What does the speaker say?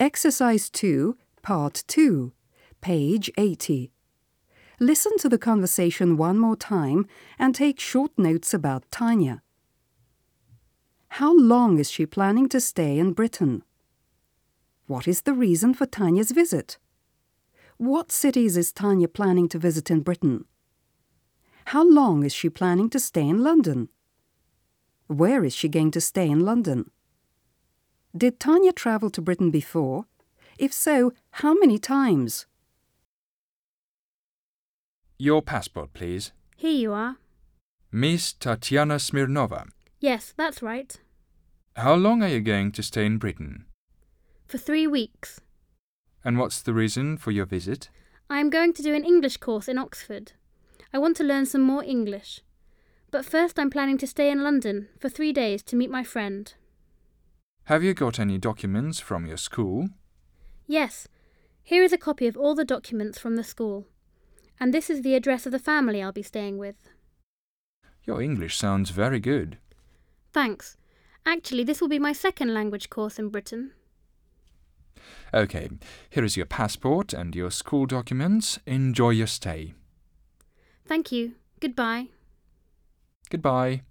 Exercise 2, Part 2, page 80. Listen to the conversation one more time and take short notes about Tanya. How long is she planning to stay in Britain? What is the reason for Tanya's visit? What cities is Tanya planning to visit in Britain? How long is she planning to stay in London? Where is she going to stay in London? Did Tanya travel to Britain before? If so, how many times? Your passport, please. Here you are. Miss Tatiana Smirnova. Yes, that's right. How long are you going to stay in Britain? For three weeks. And what's the reason for your visit? I am going to do an English course in Oxford. I want to learn some more English. But first I'm planning to stay in London for three days to meet my friend. Have you got any documents from your school? Yes, here is a copy of all the documents from the school. And this is the address of the family I'll be staying with. Your English sounds very good. Thanks. Actually, this will be my second language course in Britain. Okay, here is your passport and your school documents. Enjoy your stay. Thank you. Goodbye. Goodbye.